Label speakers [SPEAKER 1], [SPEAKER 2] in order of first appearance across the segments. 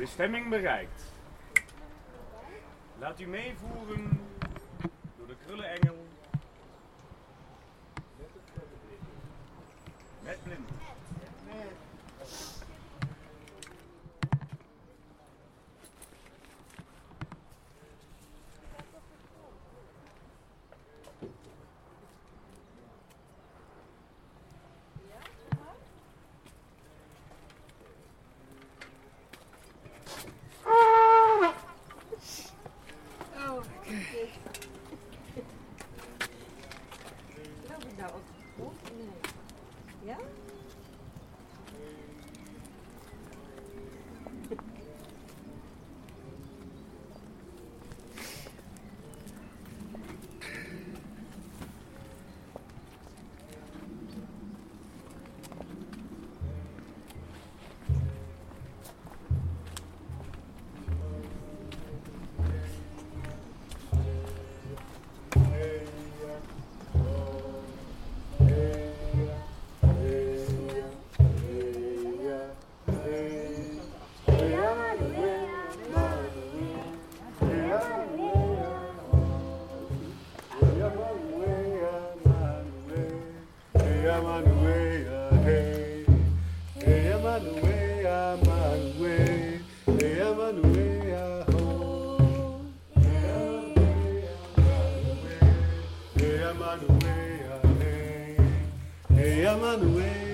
[SPEAKER 1] Bestemming bereikt. Laat u meevoeren door de krullenengel. Met blind.
[SPEAKER 2] Ga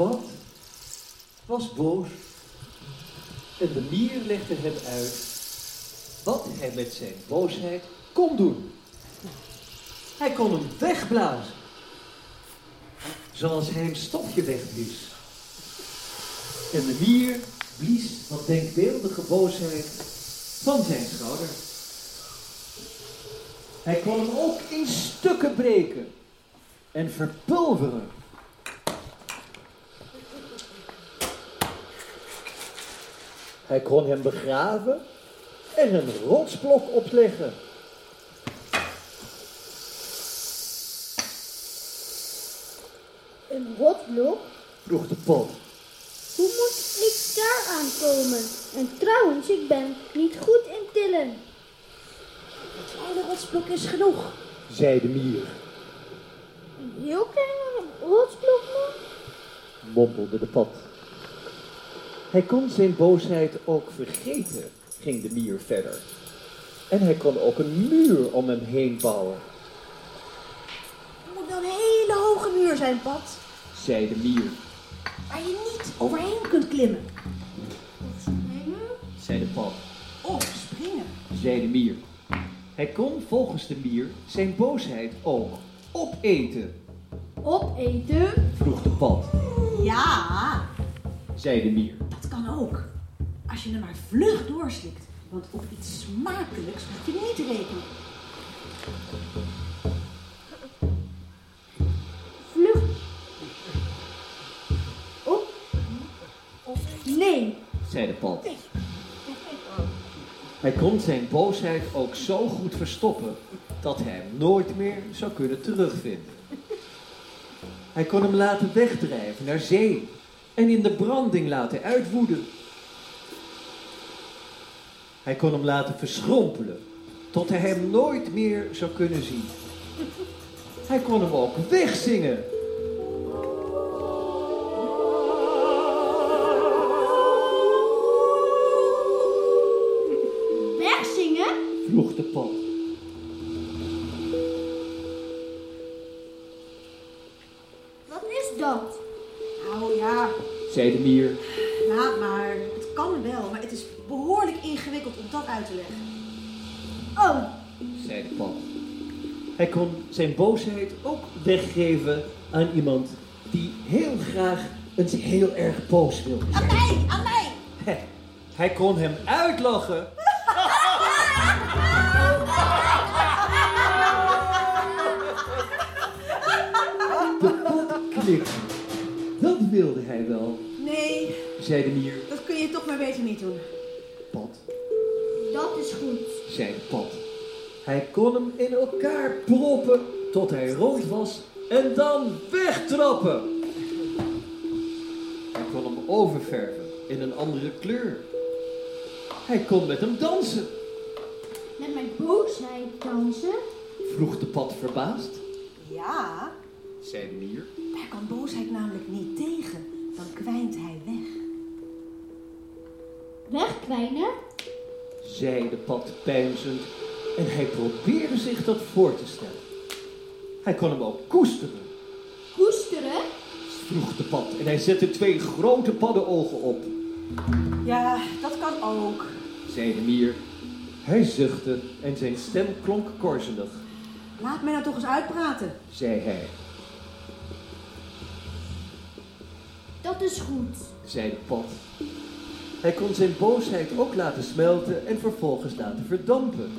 [SPEAKER 3] pad was boos. En de mier legde hem uit wat hij met zijn boosheid kon doen. Hij kon hem wegblazen. Zoals hij een stofje wegblies. En de mier blies wat denkbeeldige boosheid van zijn schouder. Hij kon hem ook in stukken breken en verpulveren. Hij kon hem begraven en een rotsblok opleggen.
[SPEAKER 4] Een rotblok?
[SPEAKER 3] Vroeg de pot.
[SPEAKER 4] Hoe moet ik daar aankomen? En trouwens, ik ben niet goed in tillen.
[SPEAKER 5] Een kleine rotsblok is genoeg.
[SPEAKER 3] zei de mier,
[SPEAKER 4] Een heel klein rotsblok nog?
[SPEAKER 3] mompelde de pot. Hij kon zijn boosheid ook vergeten, ging de mier verder. En hij kon ook een muur om hem heen bouwen,
[SPEAKER 5] Het moet wel een hele hoge muur zijn, Pat.
[SPEAKER 3] zei de mier,
[SPEAKER 5] Waar je niet overheen kunt klimmen.
[SPEAKER 3] zei de pot,
[SPEAKER 5] Of springen.
[SPEAKER 3] zei de mier. Hij kon volgens de mier zijn boosheid ook opeten,
[SPEAKER 4] Opeten?
[SPEAKER 3] vroeg de pot,
[SPEAKER 5] Ja,
[SPEAKER 3] zei de mier.
[SPEAKER 5] Ook. Als je hem maar vlug doorslikt. Want op iets smakelijks moet je niet rekenen.
[SPEAKER 4] Vlug. Op. Of nee.
[SPEAKER 3] zei de pot. Hij kon zijn boosheid ook zo goed verstoppen dat hij hem nooit meer zou kunnen terugvinden. Hij kon hem laten wegdrijven naar zee en in de branding laten uitwoeden. Hij kon hem laten verschrompelen tot hij hem nooit meer zou kunnen zien. Hij kon hem ook wegzingen.
[SPEAKER 4] Wegzingen?
[SPEAKER 3] vroeg de pot. Mier.
[SPEAKER 5] laat maar. Het kan wel, maar het is behoorlijk ingewikkeld om dat uit te leggen.
[SPEAKER 4] Oh,
[SPEAKER 3] zei de pot. Hij kon zijn boosheid ook weggeven aan iemand die heel graag eens heel erg boos wilde
[SPEAKER 5] Aan
[SPEAKER 3] zijn.
[SPEAKER 5] mij, aan mij.
[SPEAKER 3] Hij kon hem uitlachen. De pot knikte. Dat wilde hij wel, zei de mier.
[SPEAKER 5] dat kun je toch maar beter niet doen.
[SPEAKER 3] Pot,
[SPEAKER 4] dat is goed.
[SPEAKER 3] zei pot. Hij kon hem in elkaar proppen tot hij rood was en dan wegtrappen. Hij kon hem oververven in een andere kleur. Hij kon met hem dansen,
[SPEAKER 4] Met mijn boosheid dansen?
[SPEAKER 3] vroeg de pot verbaasd,
[SPEAKER 5] Ja,
[SPEAKER 3] zei de mier.
[SPEAKER 5] daar kan boosheid namelijk niet tegen. Dan kwijnt hij weg.
[SPEAKER 4] Wegkwijnen?
[SPEAKER 3] zei de pad peinzend en hij probeerde zich dat voor te stellen. Hij kon hem ook koesteren,
[SPEAKER 4] Koesteren?
[SPEAKER 3] vroeg de pad en hij zette twee grote paddenogen op,
[SPEAKER 5] Ja, dat kan ook.
[SPEAKER 3] zei de mier. Hij zuchtte en zijn stem klonk korzelig,
[SPEAKER 5] Laat mij nou toch eens uitpraten.
[SPEAKER 3] zei hij,
[SPEAKER 4] Dat is goed.
[SPEAKER 3] zei de pad. Hij kon zijn boosheid ook laten smelten en vervolgens laten verdampen.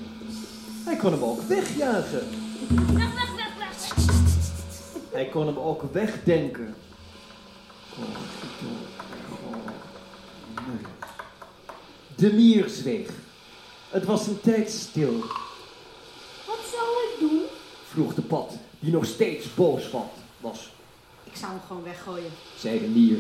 [SPEAKER 3] Hij kon hem ook wegjagen. Hij kon hem ook wegdenken. De mier zweeg. Het was een tijd stil,
[SPEAKER 4] Wat zou ik doen?
[SPEAKER 3] vroeg de pad, die nog steeds boos wa- was,
[SPEAKER 5] Ik zou hem gewoon weggooien.
[SPEAKER 3] zei de mier.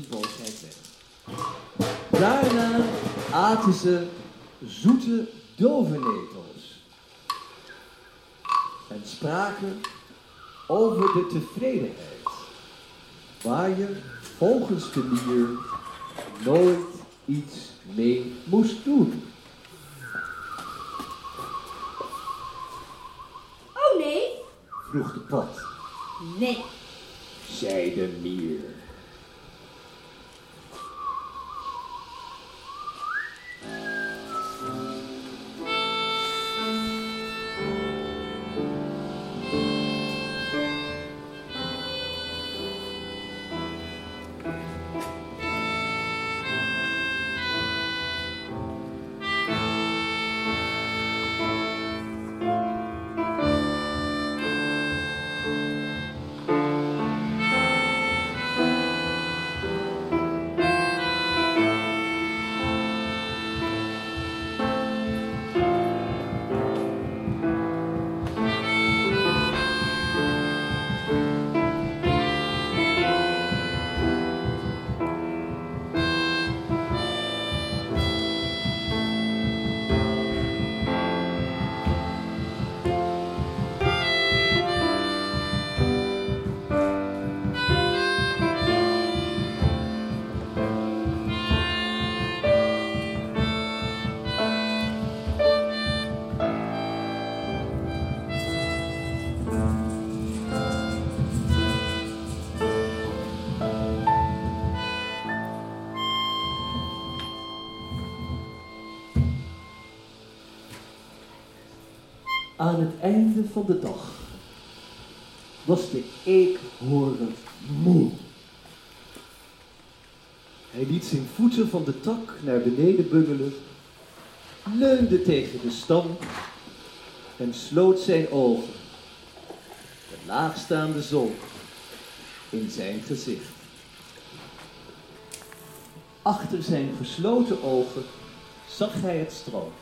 [SPEAKER 3] boosheid weg. Daarna aten ze zoete dovenetels en spraken over de tevredenheid, waar je volgens de dier nooit iets mee moest doen. Oh nee? vroeg de pad.
[SPEAKER 5] Nee,
[SPEAKER 3] zei de mier. Aan het einde van de dag was de eekhoorn moe. Hij liet zijn voeten van de tak naar beneden bungelen, leunde tegen de stam en sloot zijn ogen. De laagstaande zon in zijn gezicht. Achter zijn gesloten ogen zag hij het strand.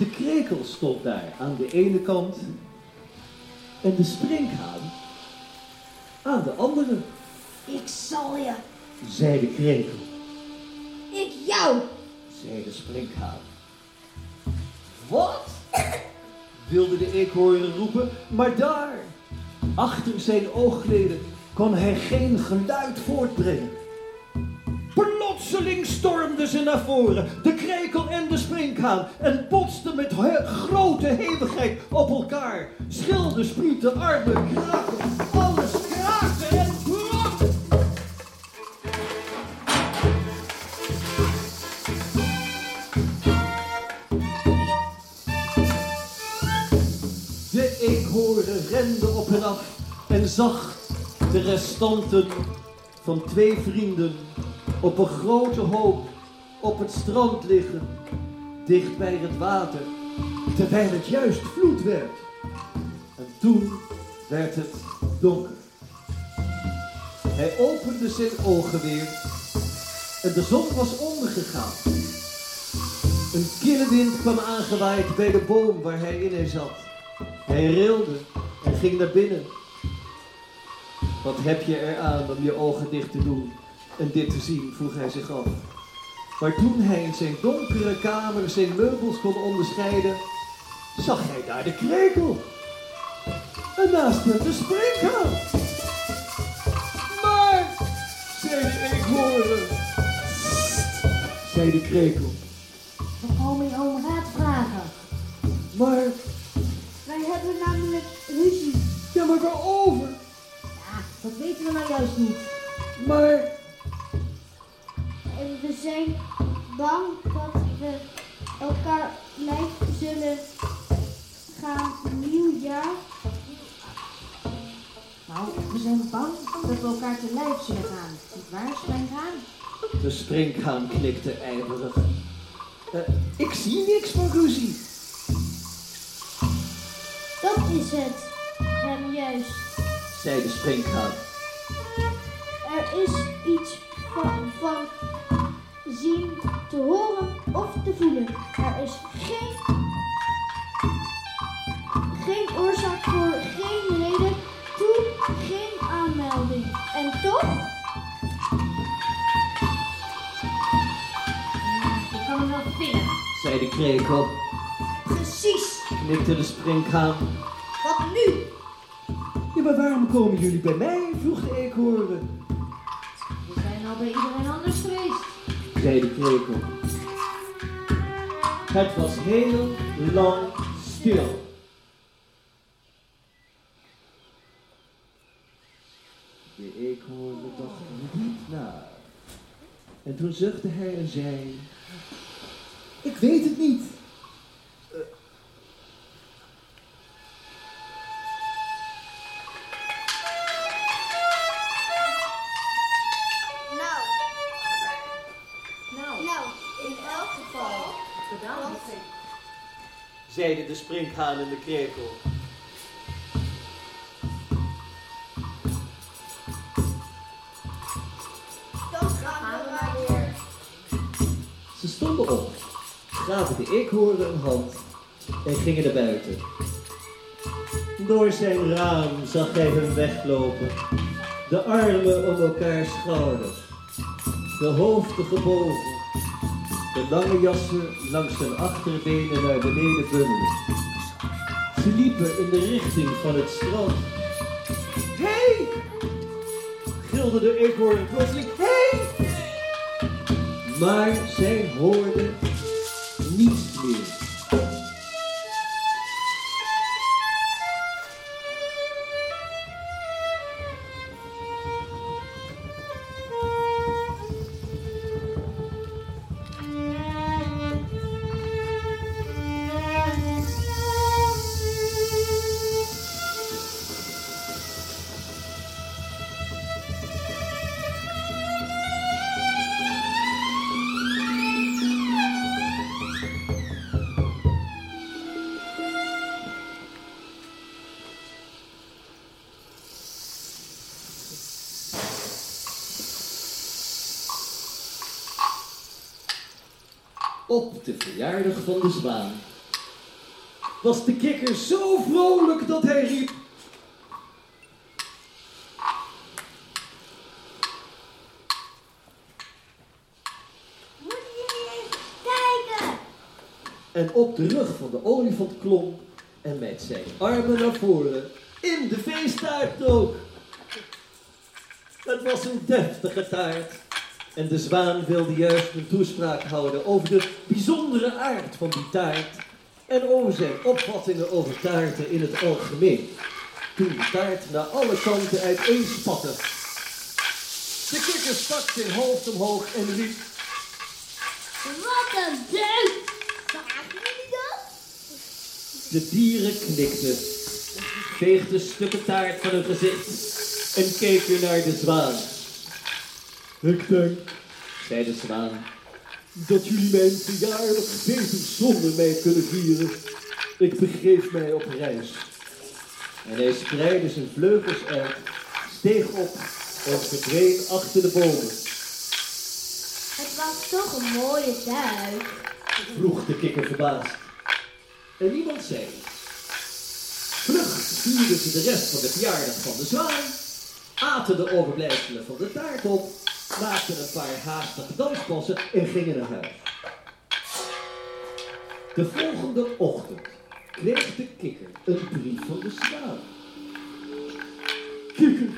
[SPEAKER 3] De krekel stond daar aan de ene kant en de sprinkhaan aan de andere,
[SPEAKER 4] Ik zal je.
[SPEAKER 3] zei de krekel,
[SPEAKER 4] Ik jou.
[SPEAKER 3] zei de sprinkhaan. Wat? wilde de eekhoorn roepen, maar daar, achter zijn oogleden, kon hij geen geluid voortbrengen. Plotseling stormden ze naar voren, de krekel en de sprinkhaan, en botsten met grote hevigheid op elkaar. Schilden, sprieten, armen, kraken, alles kraakte en brak. De eekhoorn rende op en af en zag de restanten van twee vrienden op een grote hoop op het strand liggen, dicht bij het water, terwijl het juist vloed werd. En toen werd het donker. Hij opende zijn ogen weer en de zon was ondergegaan. Een kille wind kwam aangewaaid bij de boom waar hij in zat. Hij rilde en ging naar binnen. Wat heb je eraan om je ogen dicht te doen en dit te zien, vroeg hij zich af. Maar toen hij in zijn donkere kamer zijn meubels kon onderscheiden, zag hij daar de krekel. En naast hem de springhaan. Maar, zei de eekhoorn, zei de krekel.
[SPEAKER 5] We komen je om raad vragen.
[SPEAKER 3] Maar,
[SPEAKER 4] Wij hebben namelijk ruzie.
[SPEAKER 3] ja maar waarover?
[SPEAKER 5] Ja, dat weten we nou juist niet.
[SPEAKER 3] Maar,
[SPEAKER 4] we zijn bang dat we elkaar lijf zullen gaan nieuwjaar.
[SPEAKER 5] Nou, we zijn bang dat we elkaar te lijf zullen gaan. Niet waar, Springhaan?
[SPEAKER 3] De sprinkhaan knikte ijverig. Eh, ik zie niks van ruzie.
[SPEAKER 4] Dat is het. Hem juist.
[SPEAKER 3] zei de sprinkhaan.
[SPEAKER 4] Er is iets van, van zien, te horen of te voelen. Er is geen, geen oorzaak voor, geen reden toe, geen aanmelding. En toch?
[SPEAKER 5] Ik kan hem wel vinden.
[SPEAKER 3] zei de krekel.
[SPEAKER 4] Precies.
[SPEAKER 3] Knikte de sprinkhaan.
[SPEAKER 4] Wat nu?
[SPEAKER 3] Ja, maar waarom komen jullie bij mij? vroeg de eekhoorn.
[SPEAKER 5] We zijn al bij iedereen anders geweest
[SPEAKER 3] zei de krekel. Het was heel lang stil. De eekhoorn dacht niet na. En toen zuchtte hij en zei: Ik weet het niet. De sprinkhaan in de krekel.
[SPEAKER 6] Dan gaan we maar weer.
[SPEAKER 3] Ze stonden op, gaven de eekhoorn een hand en gingen naar buiten. Door zijn raam zag hij hun weglopen, de armen om elkaars schouders, de hoofden gebogen, de lange jassen langs hun achterbenen naar beneden bungelen. Ze liepen in de richting van het strand. Hé! Hey! gilde de eekhoorn plotseling. Hé! Hey! Maar zij hoorden niets Op de verjaardag van de zwaan was de kikker zo vrolijk dat hij riep.
[SPEAKER 6] Moeten jullie eens kijken?
[SPEAKER 3] En op de rug van de olifant klom en met zijn armen naar voren in de feesttaart dook. Het was een deftige taart. En de zwaan wilde juist een toespraak houden over de bijzondere aard van die taart. En over zijn opvattingen over taarten in het algemeen. Toen de taart naar alle kanten uiteenspatte. De kikker stak zijn hoofd omhoog en riep.
[SPEAKER 6] Wat een deuk! Zagen jullie dat?
[SPEAKER 3] De dieren knikten, veegden stukken taart van hun gezicht en keken naar de zwaan. Ik denk, zei de zwaan, dat jullie mijn verjaardag beter zonder mij kunnen vieren. Ik begeef mij op reis. En hij spreidde zijn vleugels uit, steeg op en verdween achter de bomen.
[SPEAKER 6] Het was toch een mooie duik.
[SPEAKER 3] vroeg de kikker verbaasd. En niemand zei iets. Vlug vierden ze de rest van de verjaardag van de zwaan, aten de overblijfselen van de taart op, maakten een paar haastige danspassen en gingen naar huis. De volgende ochtend kreeg de kikker een brief van de zwaan. Kikker,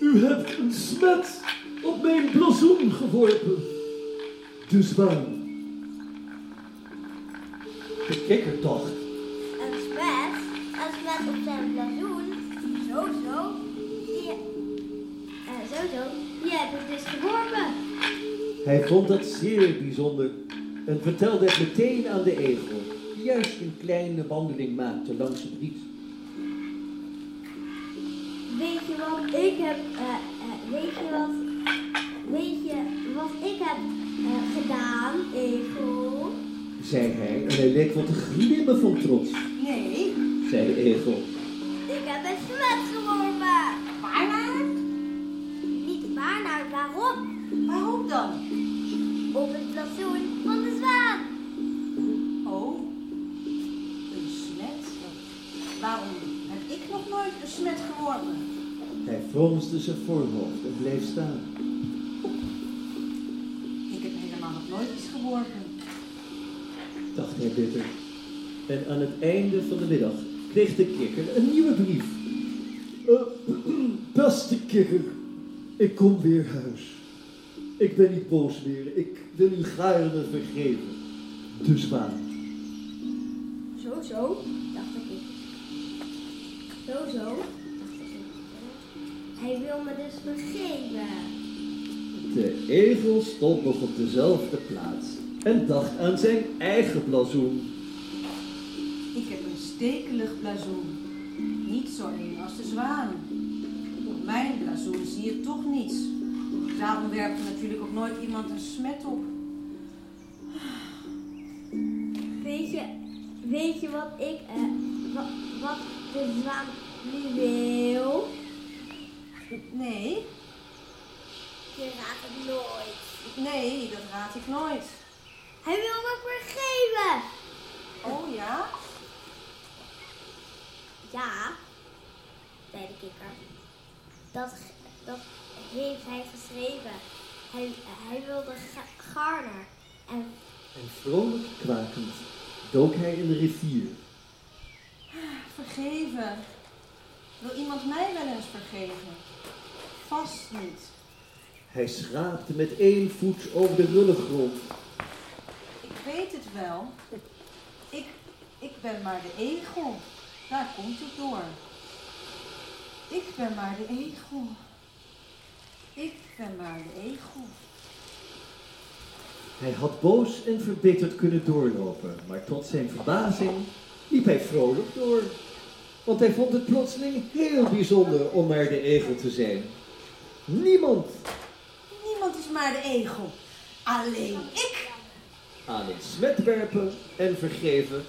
[SPEAKER 3] u hebt een smet op mijn blazoen geworpen. De zwaan. De kikker dacht,
[SPEAKER 6] Een smet, een smet op zijn blazoen. Zo, zo. Zo. Die heb ik dus geworpen.
[SPEAKER 3] hij vond dat zeer bijzonder en vertelde het meteen aan de egel, die juist een kleine wandeling maakte langs het riet.
[SPEAKER 6] Weet je wat ik heb, eh, eh, weet je wat, weet je wat ik heb eh, gedaan, Egel?
[SPEAKER 3] zei hij en hij leek wat te glimmen van trots,
[SPEAKER 5] Nee.
[SPEAKER 3] zei de egel. Fronste zijn voorhoofd en bleef staan.
[SPEAKER 5] Ik heb helemaal nog nooit iets geworpen.
[SPEAKER 3] dacht hij bitter. En aan het einde van de middag kreeg de kikker een nieuwe brief. Eh, beste kikker, ik kom weer huis. Ik ben niet boos meer. Ik wil u gaarne vergeven. De zwaan.
[SPEAKER 6] Zo, zo, dacht ik. Zo, zo, me dus vergeven.
[SPEAKER 3] De egel stond nog op dezelfde plaats en dacht aan zijn eigen blazoen.
[SPEAKER 5] Ik heb een stekelig blazoen. Niet zo eng als de zwaan. Op mijn blazoen zie je toch niets. Daarom werpt er natuurlijk ook nooit iemand een smet op.
[SPEAKER 6] Weet je, weet je wat ik, eh, wat, wat de zwaan nu wil?
[SPEAKER 5] Nee,
[SPEAKER 6] Je raadt het nooit.
[SPEAKER 5] nee, dat raad ik nooit.
[SPEAKER 6] Hij wil me vergeven.
[SPEAKER 5] Oh ja?
[SPEAKER 6] Ja, zei de kikker. Dat, dat heeft hij geschreven. Hij, hij wilde ga- garner. En
[SPEAKER 3] En vrolijk kwakend dook hij in de rivier.
[SPEAKER 5] Vergeven. Wil iemand mij wel eens vergeven? Vast niet.
[SPEAKER 3] Hij schraapte met één voet over de rulle grond.
[SPEAKER 5] Ik weet het wel. Ik, ik ben maar de egel. Daar komt het door. Ik ben maar de egel. Ik ben maar de egel.
[SPEAKER 3] Hij had boos en verbitterd kunnen doorlopen, maar tot zijn verbazing liep hij vrolijk door. Want hij vond het plotseling heel bijzonder om maar de egel te zijn. Niemand
[SPEAKER 5] Niemand is maar de egel. Alleen ik.
[SPEAKER 3] aan het smet werpen en vergeven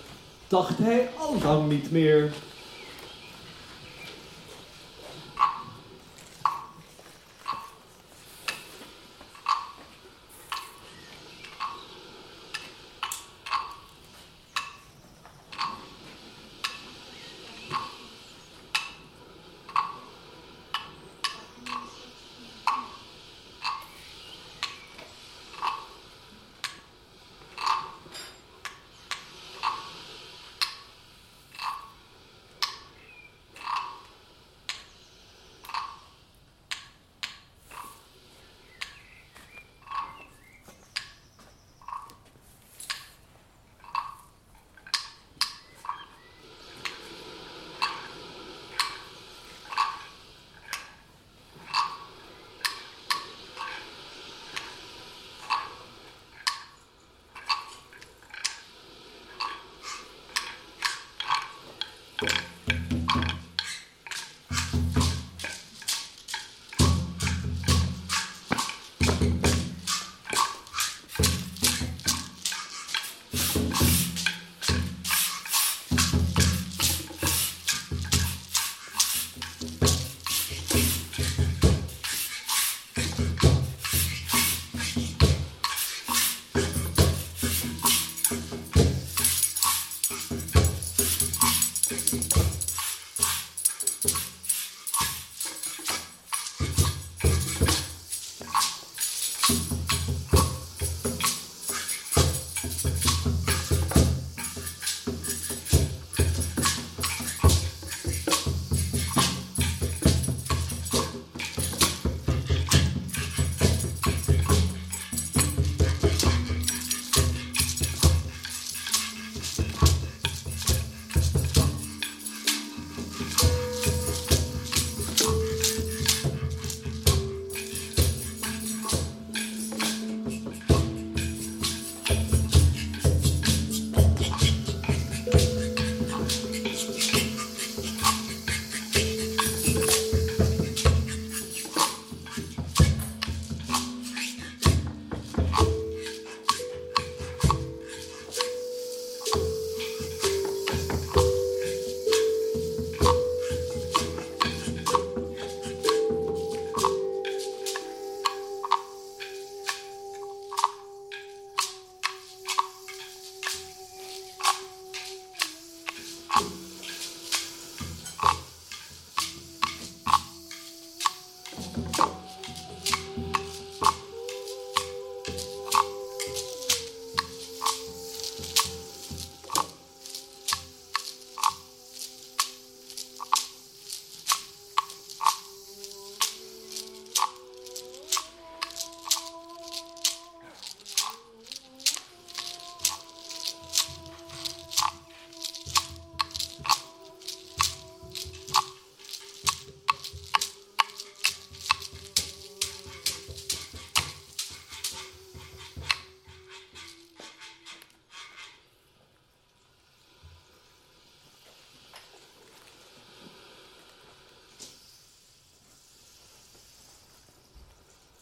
[SPEAKER 3] dacht hij al lang niet meer.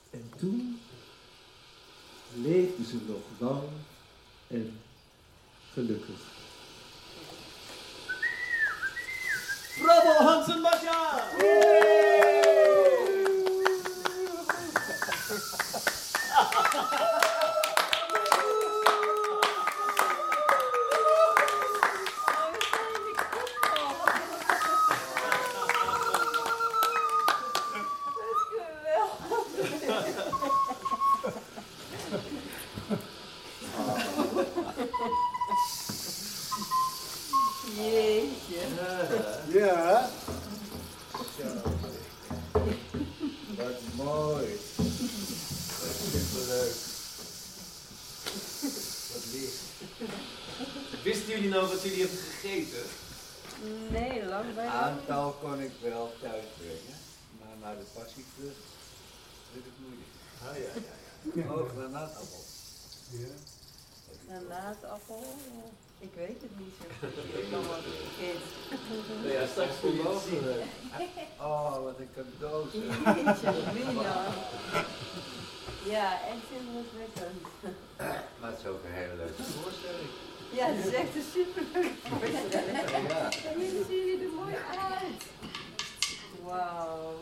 [SPEAKER 7] En toen leefden ze nog lang en gelukkig.
[SPEAKER 3] Bravo Hans en Wisten jullie wat jullie hebben gegeten?
[SPEAKER 8] Nee, lang bij
[SPEAKER 7] Aantal kon ik wel thuis brengen, maar naar de passievrucht werd het moeilijk.
[SPEAKER 3] Ah ja, ja, ja.
[SPEAKER 7] Oh, granaatappel.
[SPEAKER 8] Granaatappel? Ja. Ik weet het niet zo goed. Ik kan wat vergeten.
[SPEAKER 3] Nou ja, straks kun je zien.
[SPEAKER 7] Oh, wat een cadeau.
[SPEAKER 8] Jeetje, Mina. Ja, echt indrukwekkend.
[SPEAKER 7] Maar het is ook een hele leuke voorstelling.
[SPEAKER 8] Ja, het is echt een voorstelling.
[SPEAKER 7] Ja.
[SPEAKER 8] En jullie zien er mooi uit. Wauw.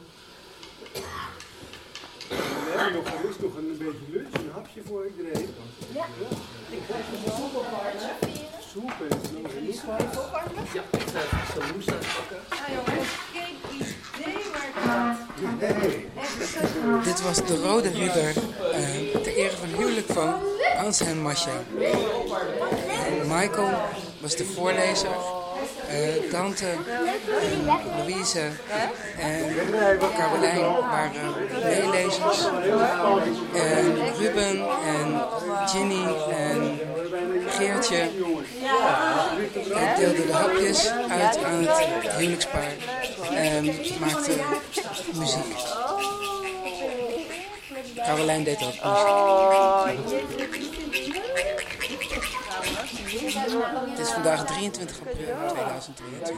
[SPEAKER 2] We hebben nog gerust nog een beetje lunch, een hapje voor iedereen.
[SPEAKER 8] Ja.
[SPEAKER 2] Ik krijg een soep en nog een
[SPEAKER 3] Ja, ik ga even zo'n moestas pakken.
[SPEAKER 8] Nou jongens, geen
[SPEAKER 9] Dit was de Rode Ridder eh ter ere van huwelijk van Hans en Masha. Michael was de voorlezer. Eh, tante Louise en Carolijn waren meelezers. En Ruben en Ginny en Geertje eh, deelden de hapjes uit aan het huwelijkspaar. En maakten muziek. Carolijn deed ook muziek.
[SPEAKER 8] Oh,
[SPEAKER 9] Het is vandaag 23 april 2023.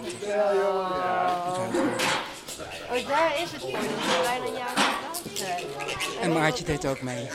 [SPEAKER 10] Oh, daar is het. Dat bijna een jaar.
[SPEAKER 9] En Maartje deed ook mee.